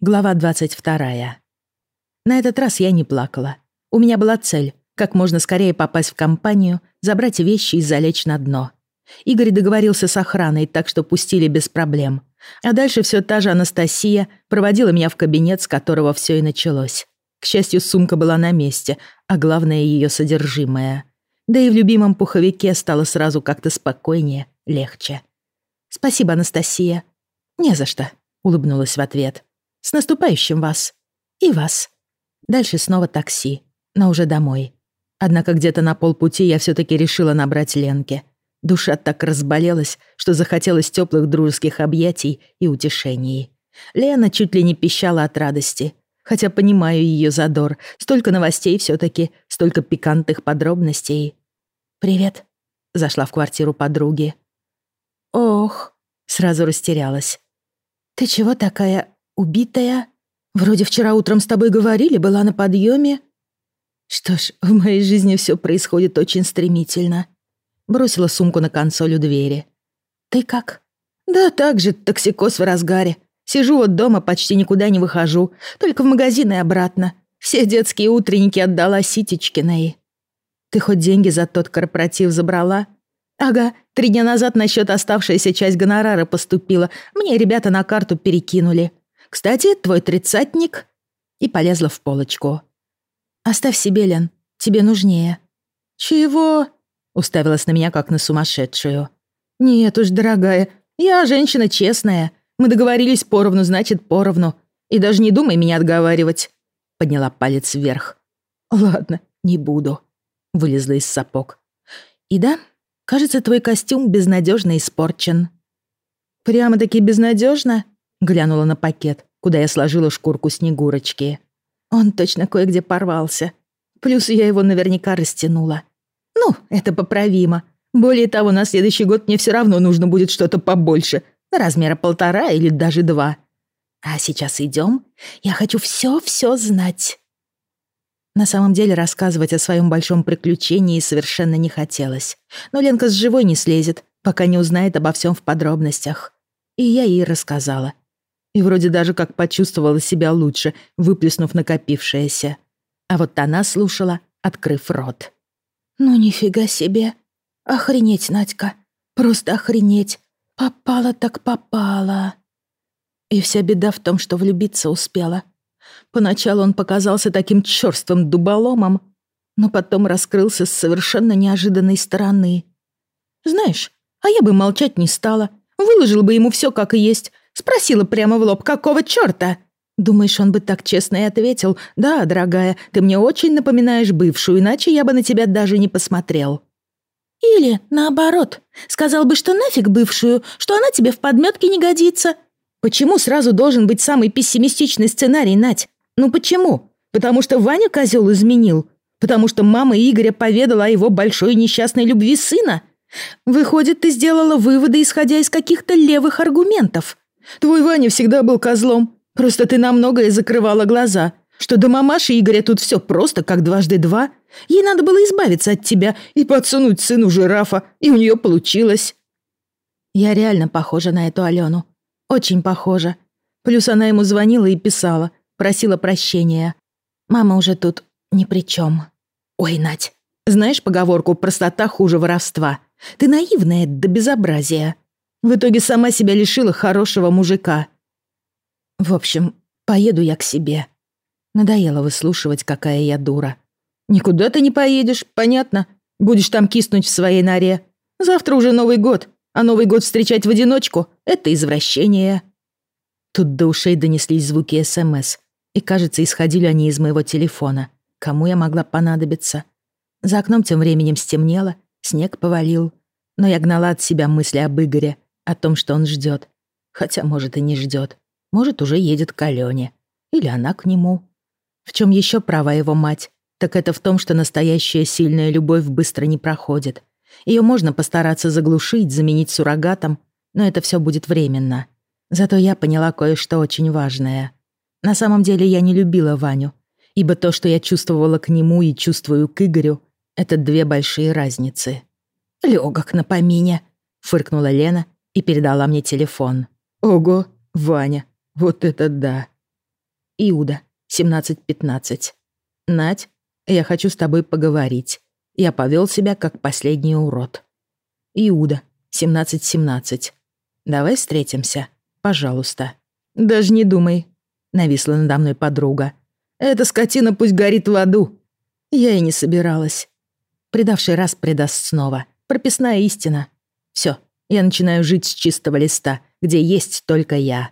Глава 22. На этот раз я не плакала. У меня была цель — как можно скорее попасть в компанию, забрать вещи и залечь на дно. Игорь договорился с охраной, так что пустили без проблем. А дальше все та же Анастасия проводила меня в кабинет, с которого все и началось. К счастью, сумка была на месте, а главное ее содержимое. Да и в любимом пуховике стало сразу как-то спокойнее, легче. «Спасибо, Анастасия». «Не за что», — улыбнулась в ответ. С наступающим вас. И вас. Дальше снова такси, но уже домой. Однако где-то на полпути я все таки решила набрать Ленке. Душа так разболелась, что захотелось теплых дружеских объятий и утешений. Лена чуть ли не пищала от радости, хотя понимаю ее задор. Столько новостей все таки столько пикантных подробностей. «Привет», — зашла в квартиру подруги. «Ох», — сразу растерялась. «Ты чего такая убитая? Вроде вчера утром с тобой говорили, была на подъеме. Что ж, в моей жизни все происходит очень стремительно. Бросила сумку на консоль у двери. Ты как? Да так же, токсикоз в разгаре. Сижу вот дома, почти никуда не выхожу, только в магазин и обратно. Все детские утренники отдала Ситечкиной. Ты хоть деньги за тот корпоратив забрала? Ага, три дня назад на счет оставшаяся часть гонорара поступила. Мне ребята на карту перекинули. Кстати, твой тридцатник...» И полезла в полочку. «Оставь себе, Лен, тебе нужнее». «Чего?» — уставилась на меня, как на сумасшедшую. «Нет уж, дорогая, я женщина честная. Мы договорились поровну, значит, поровну. И даже не думай меня отговаривать». Подняла палец вверх. «Ладно, не буду». Вылезла из сапог. «И да, кажется, твой костюм безнадежно испорчен». «Прямо-таки безнадежно? Глянула на пакет, куда я сложила шкурку Снегурочки. Он точно кое-где порвался. Плюс я его наверняка растянула. Ну, это поправимо. Более того, на следующий год мне все равно нужно будет что-то побольше. Размера полтора или даже два. А сейчас идем. Я хочу все-все знать. На самом деле рассказывать о своем большом приключении совершенно не хотелось. Но Ленка с живой не слезет, пока не узнает обо всем в подробностях. И я ей рассказала, и вроде даже как почувствовала себя лучше, выплеснув накопившееся. А вот она слушала, открыв рот. «Ну нифига себе! Охренеть, Надька! Просто охренеть! Попала так попала!» И вся беда в том, что влюбиться успела. Поначалу он показался таким чёрствым дуболомом, но потом раскрылся с совершенно неожиданной стороны. Знаешь, а я бы молчать не стала, выложил бы ему все как и есть, Спросила прямо в лоб, какого чёрта? Думаешь, он бы так честно и ответил, «Да, дорогая, ты мне очень напоминаешь бывшую, иначе я бы на тебя даже не посмотрел». Или, наоборот, сказал бы, что нафиг бывшую, что она тебе в подметке не годится. Почему сразу должен быть самый пессимистичный сценарий, Нать? Ну почему? Потому что Ваня козел изменил? Потому что мама Игоря поведала о его большой несчастной любви сына? Выходит, ты сделала выводы, исходя из каких-то левых аргументов. Твой Ваня всегда был козлом. Просто ты на многое закрывала глаза. Что до мамаши Игоря тут все просто, как дважды два. Ей надо было избавиться от тебя и подсунуть сыну жирафа, и у нее получилось. Я реально похожа на эту Алену. Очень похожа. Плюс она ему звонила и писала, просила прощения. Мама уже тут ни при чем. Ой, Надь, знаешь поговорку «простота хуже воровства»? Ты наивная до безобразия. В итоге сама себя лишила хорошего мужика. В общем, поеду я к себе. Надоело выслушивать, какая я дура. Никуда ты не поедешь, понятно. Будешь там киснуть в своей норе. Завтра уже Новый год, а Новый год встречать в одиночку — это извращение. Тут до ушей донеслись звуки СМС, и, кажется, исходили они из моего телефона. Кому я могла понадобиться? За окном тем временем стемнело, снег повалил. Но я гнала от себя мысли об Игоре — о том, что он ждет. Хотя, может, и не ждет. Может, уже едет к Алене. Или она к нему. В чем еще права его мать? Так это в том, что настоящая сильная любовь быстро не проходит. Ее можно постараться заглушить, заменить суррогатом, но это все будет временно. Зато я поняла кое-что очень важное. На самом деле я не любила Ваню, ибо то, что я чувствовала к нему и чувствую к Игорю, это две большие разницы. «Лёгок на помине», — фыркнула Лена и передала мне телефон. «Ого, Ваня, вот это да!» Иуда, 17.15. Надь, я хочу с тобой поговорить. Я повел себя как последний урод. Иуда, 17.17. Давай встретимся, пожалуйста. Даже не думай, нависла надо мной подруга. Эта скотина пусть горит в аду. Я и не собиралась. Предавший раз предаст снова. Прописная истина. Все, я начинаю жить с чистого листа, где есть только я.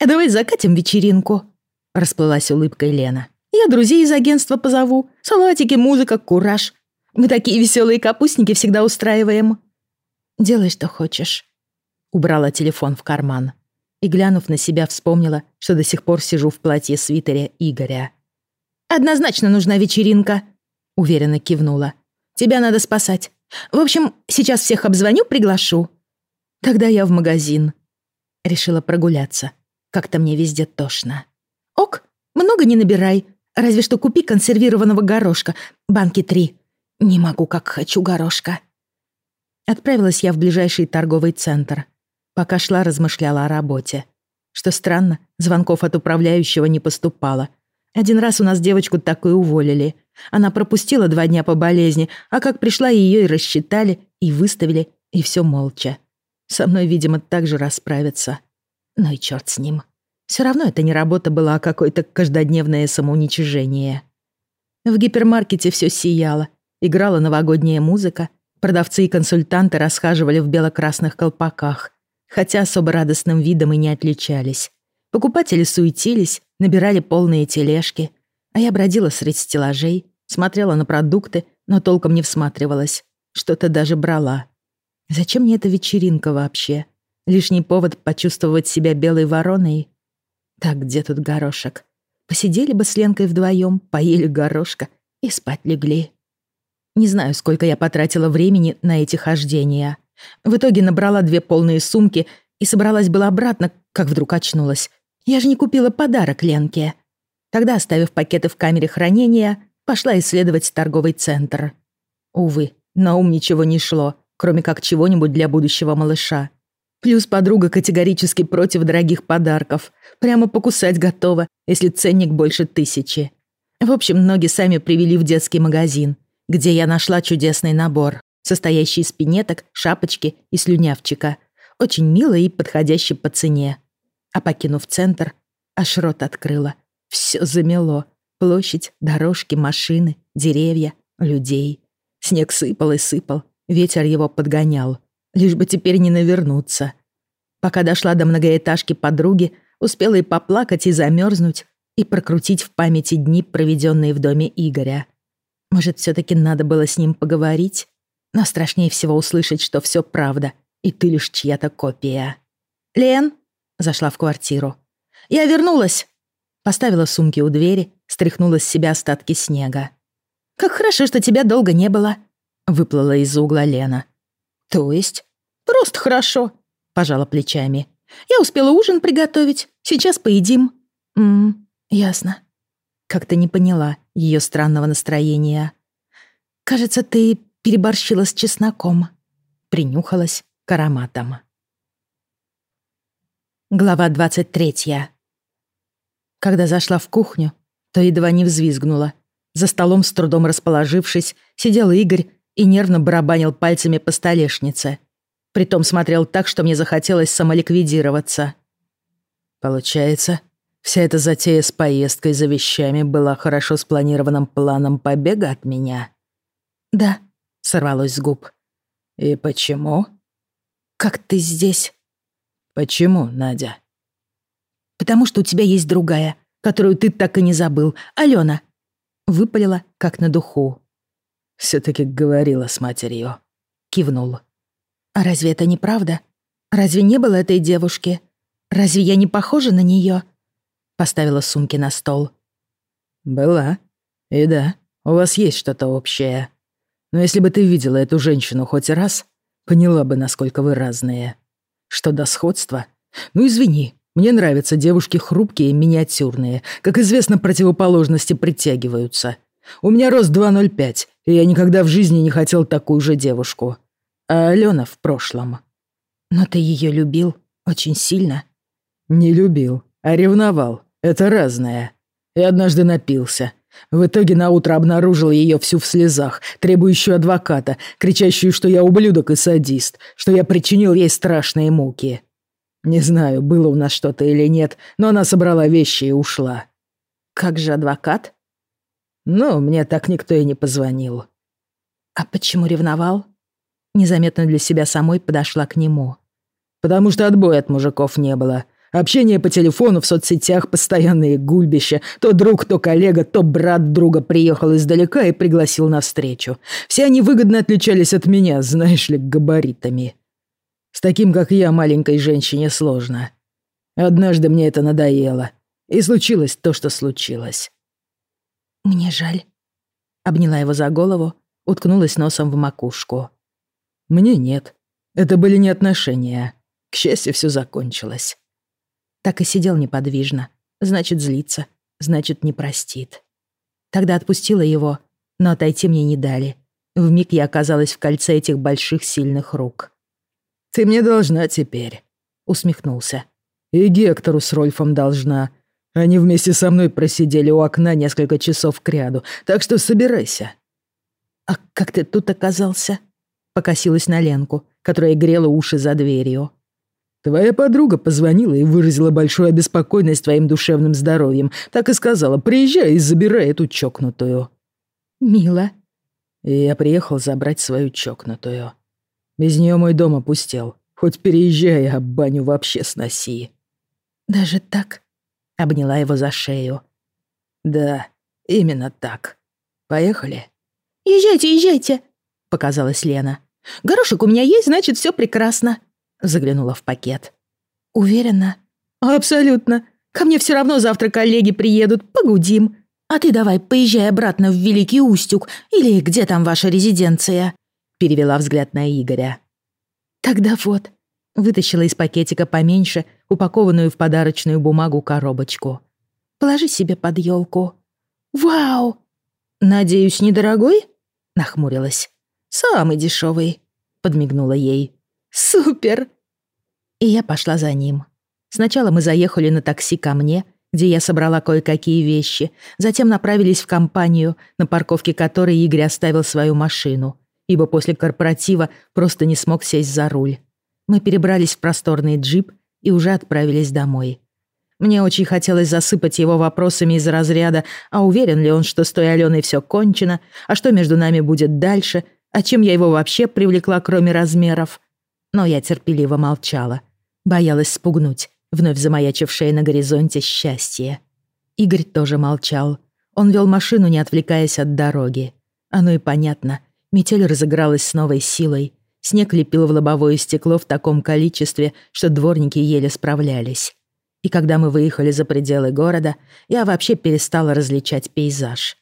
«А давай закатим вечеринку», — расплылась улыбкой Лена. «Я друзей из агентства позову. Салатики, музыка, кураж. Мы такие веселые капустники всегда устраиваем». «Делай, что хочешь». Убрала телефон в карман и, глянув на себя, вспомнила, что до сих пор сижу в платье-свитере Игоря. «Однозначно нужна вечеринка», — уверенно кивнула. «Тебя надо спасать. В общем, сейчас всех обзвоню, приглашу. Тогда я в магазин. Решила прогуляться. Как-то мне везде тошно. Ок, много не набирай. Разве что купи консервированного горошка. Банки три. Не могу, как хочу горошка. Отправилась я в ближайший торговый центр. Пока шла, размышляла о работе. Что странно, звонков от управляющего не поступало. Один раз у нас девочку такую уволили. Она пропустила два дня по болезни, а как пришла, ее и рассчитали, и выставили, и все молча. Со мной, видимо, так же расправятся. Ну и черт с ним. Все равно это не работа была, а какое-то каждодневное самоуничижение. В гипермаркете все сияло. Играла новогодняя музыка. Продавцы и консультанты расхаживали в бело-красных колпаках, хотя особо радостным видом и не отличались. Покупатели суетились, набирали полные тележки — а я бродила среди стеллажей, смотрела на продукты, но толком не всматривалась. Что-то даже брала. Зачем мне эта вечеринка вообще? Лишний повод почувствовать себя белой вороной? Так, где тут горошек? Посидели бы с Ленкой вдвоем, поели горошка и спать легли. Не знаю, сколько я потратила времени на эти хождения. В итоге набрала две полные сумки и собралась была обратно, как вдруг очнулась. Я же не купила подарок Ленке. Тогда, оставив пакеты в камере хранения, пошла исследовать торговый центр. Увы, на ум ничего не шло, кроме как чего-нибудь для будущего малыша. Плюс подруга категорически против дорогих подарков. Прямо покусать готова, если ценник больше тысячи. В общем, ноги сами привели в детский магазин, где я нашла чудесный набор, состоящий из пинеток, шапочки и слюнявчика. Очень милый и подходящий по цене. А покинув центр, аж рот открыла. Все замело. Площадь, дорожки, машины, деревья, людей. Снег сыпал и сыпал. Ветер его подгонял. Лишь бы теперь не навернуться. Пока дошла до многоэтажки подруги, успела и поплакать, и замерзнуть, и прокрутить в памяти дни, проведенные в доме Игоря. Может, все таки надо было с ним поговорить? Но страшнее всего услышать, что все правда, и ты лишь чья-то копия. «Лен!» — зашла в квартиру. «Я вернулась!» Поставила сумки у двери, стряхнула с себя остатки снега. «Как хорошо, что тебя долго не было», — выплыла из угла Лена. «То есть?» «Просто хорошо», — пожала плечами. «Я успела ужин приготовить. Сейчас поедим». «Ммм, ясно». Как-то не поняла ее странного настроения. «Кажется, ты переборщила с чесноком». Принюхалась к ароматам. Глава двадцать третья. Когда зашла в кухню, то едва не взвизгнула. За столом, с трудом расположившись, сидел Игорь и нервно барабанил пальцами по столешнице. Притом смотрел так, что мне захотелось самоликвидироваться. Получается, вся эта затея с поездкой за вещами была хорошо спланированным планом побега от меня? Да, сорвалось с губ. И почему? Как ты здесь? Почему, Надя? потому что у тебя есть другая, которую ты так и не забыл. Алена!» Выпалила, как на духу. «Все-таки говорила с матерью», — кивнул. «А разве это не правда? Разве не было этой девушки? Разве я не похожа на нее? Поставила сумки на стол. «Была. И да, у вас есть что-то общее. Но если бы ты видела эту женщину хоть раз, поняла бы, насколько вы разные. Что до сходства? Ну, извини, мне нравятся девушки хрупкие и миниатюрные. Как известно, противоположности притягиваются. У меня рост 2,05, и я никогда в жизни не хотел такую же девушку. А Алена в прошлом. Но ты ее любил очень сильно? Не любил, а ревновал. Это разное. Я однажды напился. В итоге на утро обнаружил ее всю в слезах, требующую адвоката, кричащую, что я ублюдок и садист, что я причинил ей страшные муки. Не знаю, было у нас что-то или нет, но она собрала вещи и ушла. Как же адвокат? Ну, мне так никто и не позвонил. А почему ревновал? Незаметно для себя самой подошла к нему. Потому что отбоя от мужиков не было. Общение по телефону в соцсетях, постоянные гульбища. То друг, то коллега, то брат друга приехал издалека и пригласил на встречу. Все они выгодно отличались от меня, знаешь ли, габаритами. С таким, как я, маленькой женщине сложно. Однажды мне это надоело. И случилось то, что случилось. «Мне жаль». Обняла его за голову, уткнулась носом в макушку. «Мне нет. Это были не отношения. К счастью, все закончилось». Так и сидел неподвижно. Значит, злится. Значит, не простит. Тогда отпустила его, но отойти мне не дали. Вмиг я оказалась в кольце этих больших сильных рук. «Ты мне должна теперь», — усмехнулся. «И Гектору с Рольфом должна. Они вместе со мной просидели у окна несколько часов кряду, так что собирайся». «А как ты тут оказался?» Покосилась на Ленку, которая грела уши за дверью. «Твоя подруга позвонила и выразила большую обеспокоенность твоим душевным здоровьем. Так и сказала, приезжай и забирай эту чокнутую». «Мило». И я приехал забрать свою чокнутую. Без нее мой дом опустел. Хоть переезжай, а баню вообще сноси. Даже так? Обняла его за шею. Да, именно так. Поехали? Езжайте, езжайте, показалась Лена. Горошек у меня есть, значит, все прекрасно. Заглянула в пакет. Уверена? Абсолютно. Ко мне все равно завтра коллеги приедут, погудим. А ты давай поезжай обратно в Великий Устюг или где там ваша резиденция перевела взгляд на Игоря. «Тогда вот», — вытащила из пакетика поменьше, упакованную в подарочную бумагу коробочку. «Положи себе под елку. «Вау! Надеюсь, недорогой?» — нахмурилась. «Самый дешевый», — подмигнула ей. «Супер!» И я пошла за ним. Сначала мы заехали на такси ко мне, где я собрала кое-какие вещи, затем направились в компанию, на парковке которой Игорь оставил свою машину — ибо после корпоратива просто не смог сесть за руль. Мы перебрались в просторный джип и уже отправились домой. Мне очень хотелось засыпать его вопросами из разряда, а уверен ли он, что с той Аленой все кончено, а что между нами будет дальше, а чем я его вообще привлекла, кроме размеров. Но я терпеливо молчала, боялась спугнуть вновь замаячившее на горизонте счастье. Игорь тоже молчал. Он вел машину, не отвлекаясь от дороги. Оно и понятно — Метель разыгралась с новой силой. Снег лепил в лобовое стекло в таком количестве, что дворники еле справлялись. И когда мы выехали за пределы города, я вообще перестала различать пейзаж.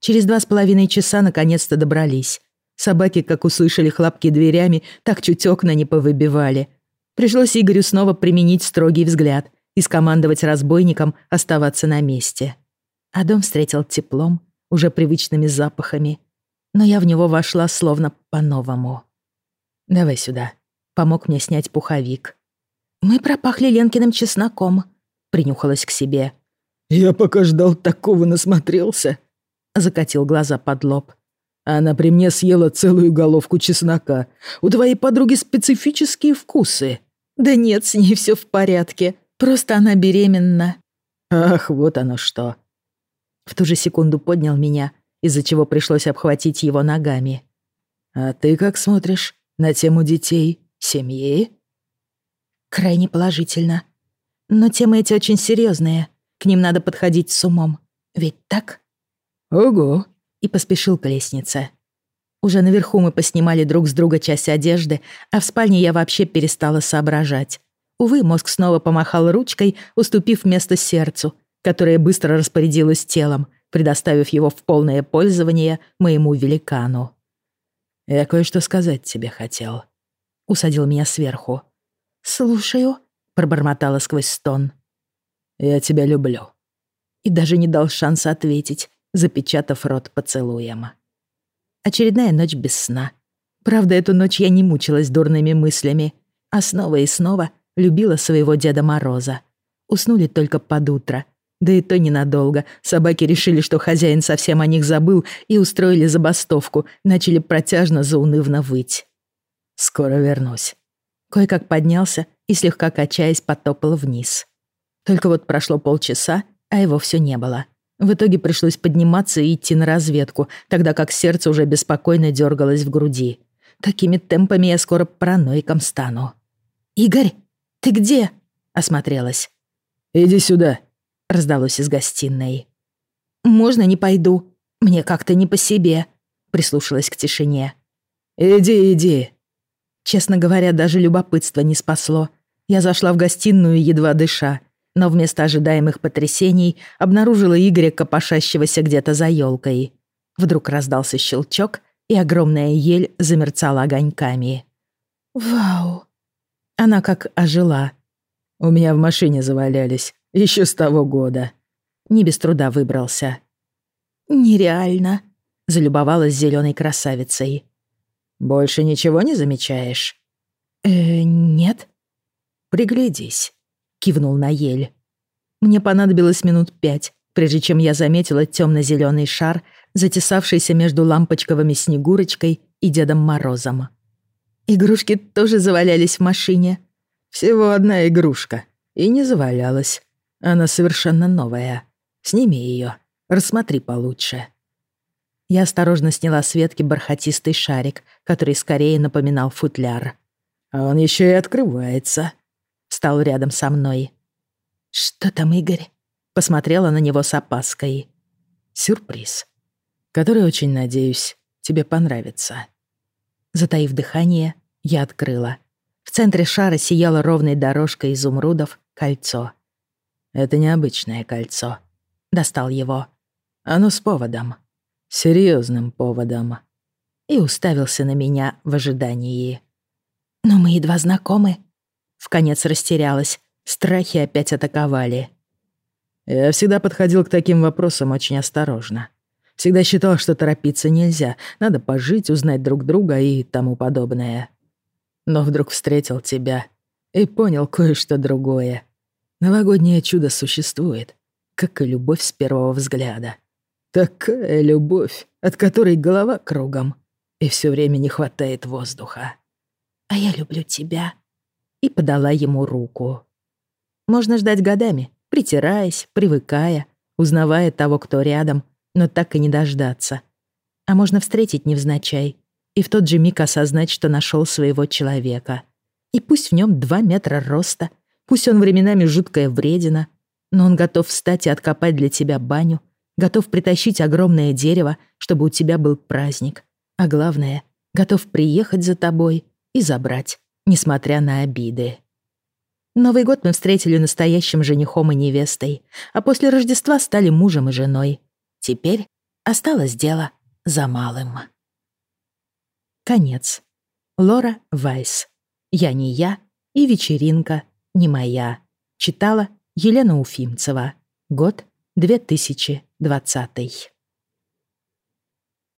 Через два с половиной часа наконец-то добрались. Собаки, как услышали хлопки дверями, так чуть окна не повыбивали. Пришлось Игорю снова применить строгий взгляд и скомандовать разбойникам оставаться на месте. А дом встретил теплом, уже привычными запахами, но я в него вошла словно по-новому. «Давай сюда», — помог мне снять пуховик. «Мы пропахли Ленкиным чесноком», — принюхалась к себе. «Я пока ждал такого насмотрелся», — закатил глаза под лоб. «Она при мне съела целую головку чеснока. У твоей подруги специфические вкусы». «Да нет, с ней все в порядке. Просто она беременна». «Ах, вот оно что». В ту же секунду поднял меня из-за чего пришлось обхватить его ногами. «А ты как смотришь на тему детей, семьи?» «Крайне положительно. Но темы эти очень серьезные. К ним надо подходить с умом. Ведь так?» «Ого!» И поспешил к лестнице. Уже наверху мы поснимали друг с друга часть одежды, а в спальне я вообще перестала соображать. Увы, мозг снова помахал ручкой, уступив место сердцу, которое быстро распорядилось телом — предоставив его в полное пользование моему великану. «Я кое-что сказать тебе хотел», — усадил меня сверху. «Слушаю», — пробормотала сквозь стон. «Я тебя люблю». И даже не дал шанса ответить, запечатав рот поцелуем. Очередная ночь без сна. Правда, эту ночь я не мучилась дурными мыслями, а снова и снова любила своего Деда Мороза. Уснули только под утро — Да и то ненадолго. Собаки решили, что хозяин совсем о них забыл и устроили забастовку, начали протяжно заунывно выть. «Скоро вернусь». Кое-как поднялся и, слегка качаясь, потопал вниз. Только вот прошло полчаса, а его все не было. В итоге пришлось подниматься и идти на разведку, тогда как сердце уже беспокойно дергалось в груди. Такими темпами я скоро параноиком стану. «Игорь, ты где?» — осмотрелась. «Иди сюда», — раздалось из гостиной. «Можно не пойду? Мне как-то не по себе», — прислушалась к тишине. «Иди, иди». Честно говоря, даже любопытство не спасло. Я зашла в гостиную, едва дыша, но вместо ожидаемых потрясений обнаружила Игоря, копошащегося где-то за елкой. Вдруг раздался щелчок, и огромная ель замерцала огоньками. «Вау!» Она как ожила. У меня в машине завалялись, еще с того года. Не без труда выбрался. «Нереально», — залюбовалась зеленой красавицей. «Больше ничего не замечаешь?» «Э, нет». «Приглядись», — кивнул на ель. Мне понадобилось минут пять, прежде чем я заметила темно-зеленый шар, затесавшийся между лампочковыми Снегурочкой и Дедом Морозом. Игрушки тоже завалялись в машине. Всего одна игрушка. И не завалялась. Она совершенно новая. Сними ее, рассмотри получше. Я осторожно сняла с ветки бархатистый шарик, который скорее напоминал футляр. А он еще и открывается. Стал рядом со мной. «Что там, Игорь?» Посмотрела на него с опаской. «Сюрприз, который, очень надеюсь, тебе понравится». Затаив дыхание, я открыла. В центре шара сияло ровной дорожкой изумрудов кольцо. Это необычное кольцо. Достал его. Оно с поводом. Серьезным поводом. И уставился на меня в ожидании. Но мы едва знакомы. Вконец растерялась. Страхи опять атаковали. Я всегда подходил к таким вопросам очень осторожно. Всегда считал, что торопиться нельзя, надо пожить, узнать друг друга и тому подобное. Но вдруг встретил тебя и понял кое-что другое. Новогоднее чудо существует, как и любовь с первого взгляда. Такая любовь, от которой голова кругом, и все время не хватает воздуха. «А я люблю тебя», и подала ему руку. Можно ждать годами, притираясь, привыкая, узнавая того, кто рядом, но так и не дождаться. А можно встретить невзначай и в тот же миг осознать, что нашел своего человека. И пусть в нем два метра роста, пусть он временами жуткая вредина, но он готов встать и откопать для тебя баню, готов притащить огромное дерево, чтобы у тебя был праздник, а главное, готов приехать за тобой и забрать, несмотря на обиды. Новый год мы встретили настоящим женихом и невестой, а после Рождества стали мужем и женой. Теперь осталось дело за малым. Конец. Лора Вайс. «Я не я» и «Вечеринка не моя». Читала Елена Уфимцева. Год 2020.